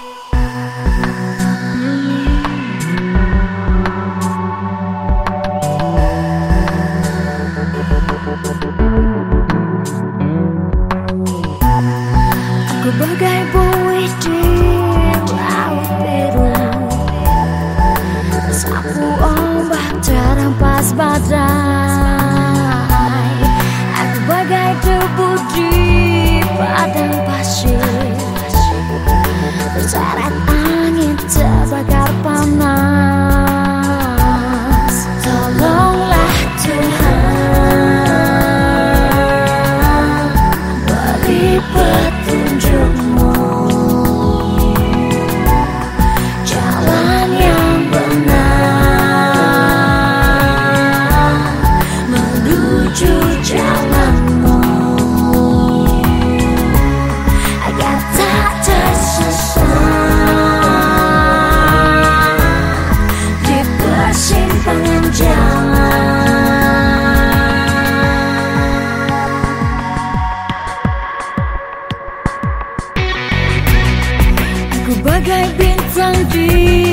Aku bagai buih di laut biru Sapu ombak terhempas badan. you 把改变藏进